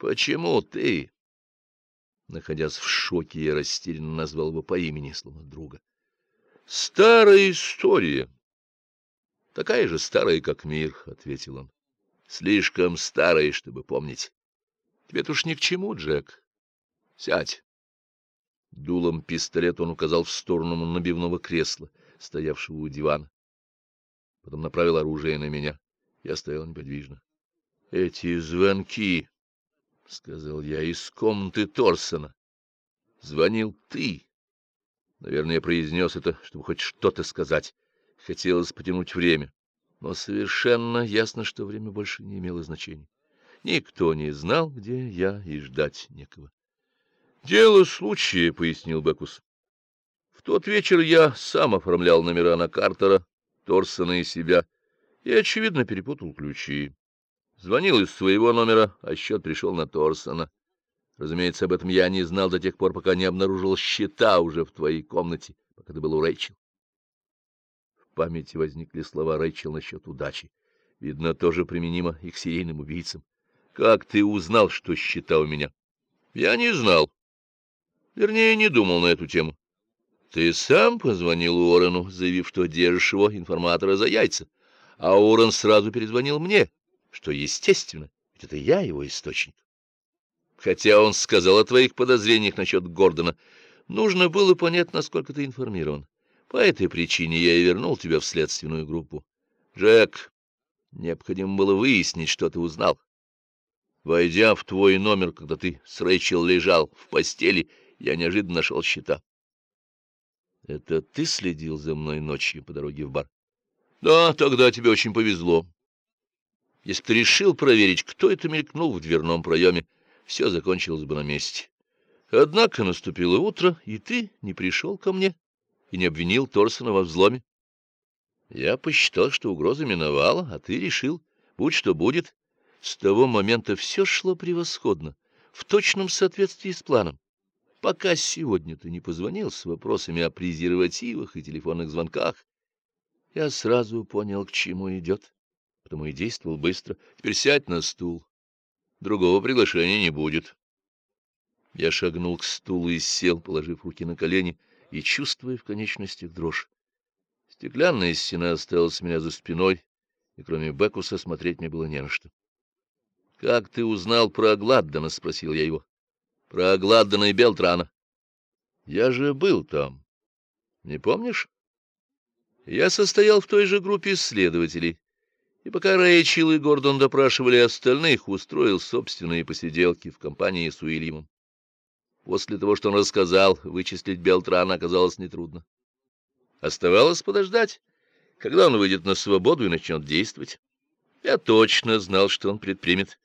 Почему ты? Находясь в шоке, я растерянно назвал его по имени, словно друга. Старая история. Такая же старая, как мир, — ответил он. Слишком старая, чтобы помнить. Тебе-то уж ни к чему, Джек. Сядь. Дулом пистолет он указал в сторону набивного кресла, стоявшего у дивана. Потом направил оружие на меня. Я стоял неподвижно. — Эти звонки, — сказал я, — из комнаты Торсона. Звонил ты. Наверное, я произнес это, чтобы хоть что-то сказать. Хотелось потянуть время. Но совершенно ясно, что время больше не имело значения. Никто не знал, где я, и ждать некого. — Дело случая, — пояснил Бекус. В тот вечер я сам оформлял номера на Картера, Торсона и себя, и, очевидно, перепутал ключи. Звонил из своего номера, а счет пришел на Торсона. Разумеется, об этом я не знал до тех пор, пока не обнаружил счета уже в твоей комнате, пока ты был у Рэйчел. В памяти возникли слова Рэйчел насчет удачи. Видно, тоже применимо и к серийным убийцам. Как ты узнал, что счета у меня? Я не знал. Вернее, не думал на эту тему. Ты сам позвонил Уоррену, заявив, что держишь его, информатора, за яйца. А Уоррен сразу перезвонил мне, что естественно, ведь это я его источник. Хотя он сказал о твоих подозрениях насчет Гордона, нужно было понять, насколько ты информирован. По этой причине я и вернул тебя в следственную группу. Джек, необходимо было выяснить, что ты узнал. Войдя в твой номер, когда ты с Рэйчел лежал в постели, я неожиданно нашел счета. — Это ты следил за мной ночью по дороге в бар? — Да, тогда тебе очень повезло. Если ты решил проверить, кто это мелькнул в дверном проеме, все закончилось бы на месте. Однако наступило утро, и ты не пришел ко мне и не обвинил Торсона во взломе. Я посчитал, что угроза миновала, а ты решил, будь что будет. С того момента все шло превосходно, в точном соответствии с планом. Пока сегодня ты не позвонил с вопросами о презервативах и телефонных звонках, я сразу понял, к чему идет, потому и действовал быстро. Теперь сядь на стул. Другого приглашения не будет. Я шагнул к стулу и сел, положив руки на колени и чувствуя в конечностях дрожь. Стеклянная стена осталась у меня за спиной, и кроме Бекуса смотреть мне было не на что. — Как ты узнал про Гладдена? — спросил я его. — Про Гладдена и Белтрана. — Я же был там. Не помнишь? Я состоял в той же группе исследователей, и пока Рэйчел и Гордон допрашивали остальных, устроил собственные посиделки в компании с Уильямом. После того, что он рассказал, вычислить Белтрана оказалось нетрудно. Оставалось подождать, когда он выйдет на свободу и начнет действовать. Я точно знал, что он предпримет.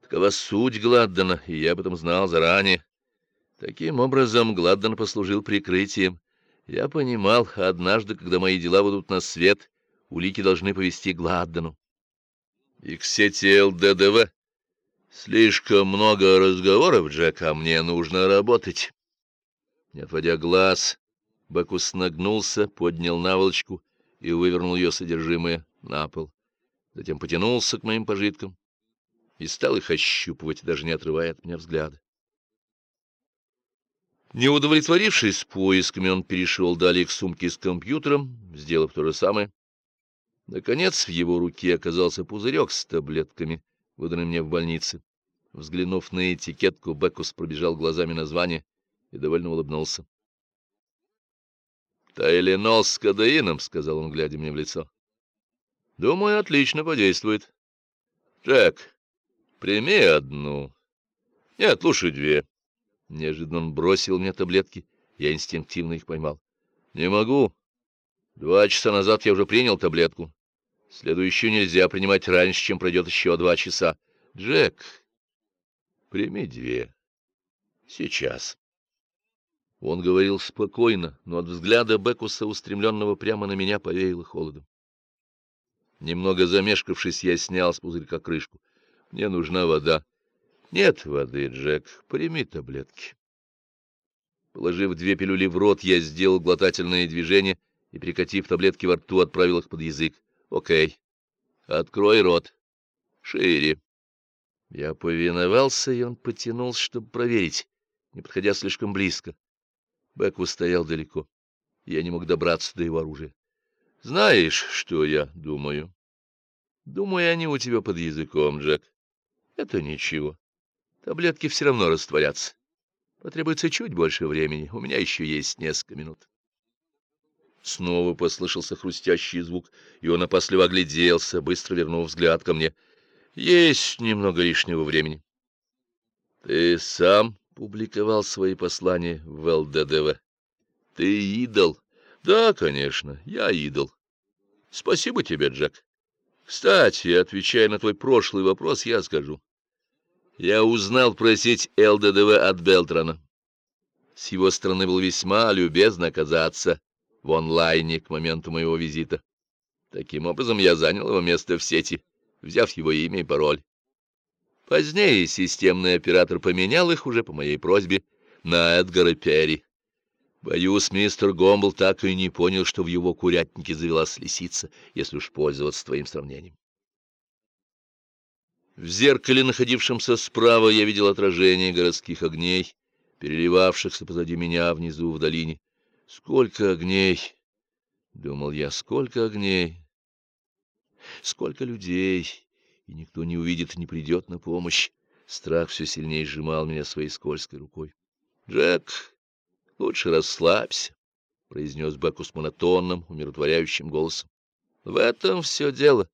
Такова суть Гладдена, и я об этом знал заранее. Таким образом, Гладден послужил прикрытием. Я понимал, однажды, когда мои дела будут на свет, улики должны повести Гладдену. И к сети ЛДДВ слишком много разговоров, Джек, а мне нужно работать. Не отводя глаз, Бакус нагнулся, поднял наволочку и вывернул ее содержимое на пол. Затем потянулся к моим пожиткам и стал их ощупывать, даже не отрывая от меня взгляда. Не удовлетворившись поисками, он перешел далее к сумке с компьютером, сделав то же самое. Наконец в его руке оказался пузырек с таблетками, выданный мне в больнице. Взглянув на этикетку, Бекус пробежал глазами название и довольно улыбнулся. — Тайленол с кадеином, — сказал он, глядя мне в лицо. — Думаю, отлично подействует. — Джек, прими одну. Нет, лучше две. Неожиданно он бросил мне таблетки. Я инстинктивно их поймал. — Не могу. Два часа назад я уже принял таблетку. Следующую нельзя принимать раньше, чем пройдет еще два часа. Джек, прими две. Сейчас. Он говорил спокойно, но от взгляда Бекуса, устремленного прямо на меня, повеяло холодом. Немного замешкавшись, я снял с пузырька крышку. Мне нужна вода. Нет воды, Джек, прими таблетки. Положив две пилюли в рот, я сделал глотательное движение и, прикатив таблетки во рту, отправил их под язык. Окей. Открой рот. Шире. Я повиновался, и он потянулся, чтобы проверить, не подходя слишком близко. Бекву стоял далеко. Я не мог добраться до его оружия. Знаешь, что я думаю? Думаю, они у тебя под языком, Джек. Это ничего. Таблетки все равно растворятся. Потребуется чуть больше времени. У меня еще есть несколько минут. Снова послышался хрустящий звук, и он опасливо огляделся, быстро вернув взгляд ко мне — есть немного лишнего времени. Ты сам публиковал свои послания в ЛДДВ. Ты идол. Да, конечно, я идол. Спасибо тебе, Джек. Кстати, отвечая на твой прошлый вопрос, я скажу. Я узнал про сеть ЛДДВ от Белтрана. С его стороны был весьма любезно оказаться в онлайне к моменту моего визита. Таким образом, я занял его место в сети взяв его имя и пароль. Позднее системный оператор поменял их уже по моей просьбе на Эдгара Перри. Боюсь, мистер Гомбл так и не понял, что в его курятнике завелась лисица, если уж пользоваться твоим сравнением. В зеркале, находившемся справа, я видел отражение городских огней, переливавшихся позади меня внизу в долине. Сколько огней! — думал я, — сколько огней! Сколько людей, и никто не увидит не придет на помощь. Страх все сильнее сжимал меня своей скользкой рукой. — Джек, лучше расслабься, — произнес Бекус монотонным, умиротворяющим голосом. — В этом все дело.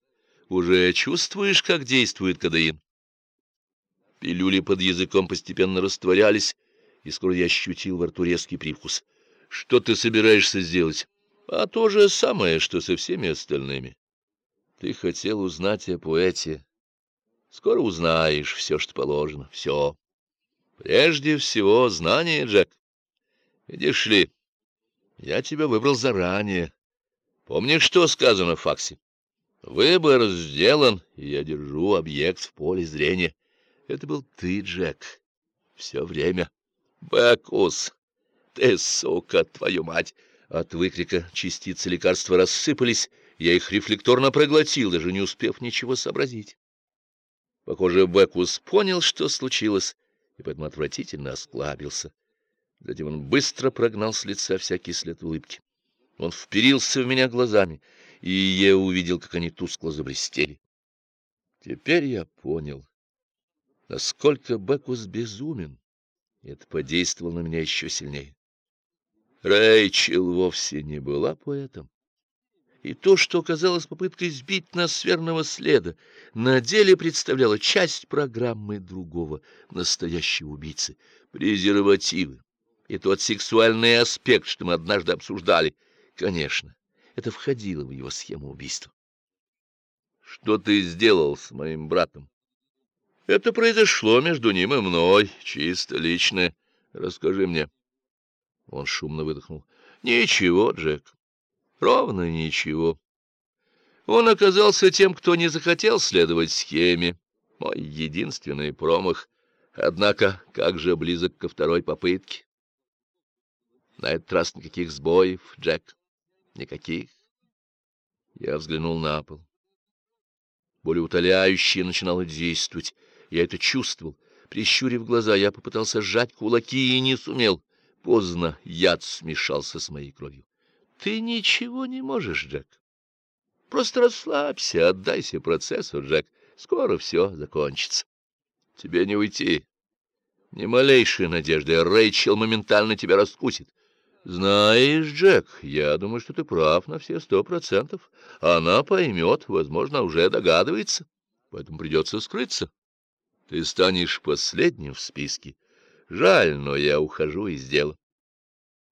Уже чувствуешь, как действует кадеин? Пилюли под языком постепенно растворялись, и скоро я ощутил во рту резкий привкус. — Что ты собираешься сделать? — А то же самое, что со всеми остальными. Ты хотел узнать о поэте. Скоро узнаешь все, что положено, все. Прежде всего, знание, Джек. Видишь ли, я тебя выбрал заранее. Помнишь, что сказано в факсе? Выбор сделан, и я держу объект в поле зрения. Это был ты, Джек, все время. Бэкус, ты, сука, твою мать! От выкрика частицы лекарства рассыпались, я их рефлекторно проглотил, даже не успев ничего сообразить. Похоже, Бекус понял, что случилось, и поэтому отвратительно осклабился. Затем он быстро прогнал с лица всякий след улыбки. Он вперился в меня глазами, и я увидел, как они тускло заблестели. Теперь я понял, насколько Бекус безумен, и это подействовало на меня еще сильнее. Рэйчел вовсе не была поэтом и то, что казалось попыткой сбить нас с верного следа, на деле представляло часть программы другого настоящего убийцы — презервативы. И тот сексуальный аспект, что мы однажды обсуждали, конечно, это входило в его схему убийства. Что ты сделал с моим братом? Это произошло между ним и мной, чисто личное. Расскажи мне. Он шумно выдохнул. Ничего, Джек. Ровно ничего. Он оказался тем, кто не захотел следовать схеме. Мой единственный промах. Однако, как же близок ко второй попытке. На этот раз никаких сбоев, Джек. Никаких. Я взглянул на пол. Более утоляющее начинало действовать. Я это чувствовал. Прищурив глаза, я попытался сжать кулаки и не сумел. Поздно яд смешался с моей кровью. Ты ничего не можешь, Джек. Просто расслабься, отдайся процессу, Джек. Скоро все закончится. Тебе не уйти. Ни малейшей надежды. Рэйчел моментально тебя раскусит. Знаешь, Джек, я думаю, что ты прав на все сто процентов. Она поймет, возможно, уже догадывается. Поэтому придется скрыться. Ты станешь последним в списке. Жаль, но я ухожу из дела.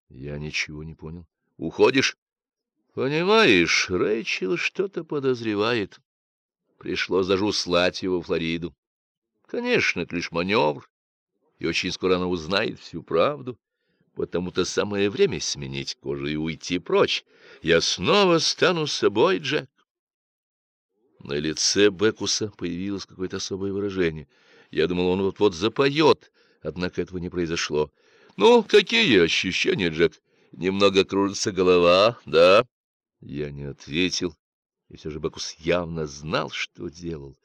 Я ничего не понял. Уходишь? Понимаешь, Рэйчел что-то подозревает. Пришлось даже услать его в Флориду. Конечно, это лишь маневр, и очень скоро она узнает всю правду. Потому-то самое время сменить кожу и уйти прочь. Я снова стану собой, Джек. На лице Бекуса появилось какое-то особое выражение. Я думал, он вот-вот запоет, однако этого не произошло. — Ну, какие ощущения, Джек? Немного кружится голова, да? Я не ответил, и все же Бакус явно знал, что делал.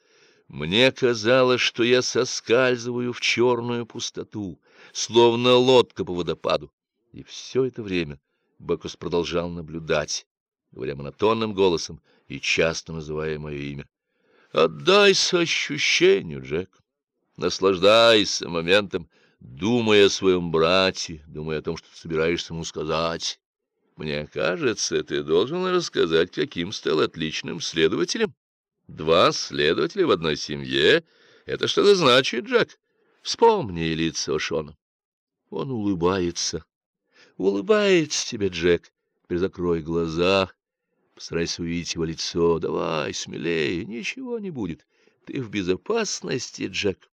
Мне казалось, что я соскальзываю в черную пустоту, словно лодка по водопаду. И все это время Бекус продолжал наблюдать, говоря монотонным голосом и часто называя мое имя. «Отдайся ощущению, Джек, наслаждайся моментом, думая о своем брате, думая о том, что ты собираешься ему сказать. Мне кажется, ты должен рассказать, каким стал отличным следователем. Два следователя в одной семье — это что-то значит, Джек. Вспомни лицо Шона. Он улыбается. Улыбается тебе, Джек. Теперь закрой глаза, постарайся увидеть его лицо. Давай, смелее, ничего не будет. Ты в безопасности, Джек.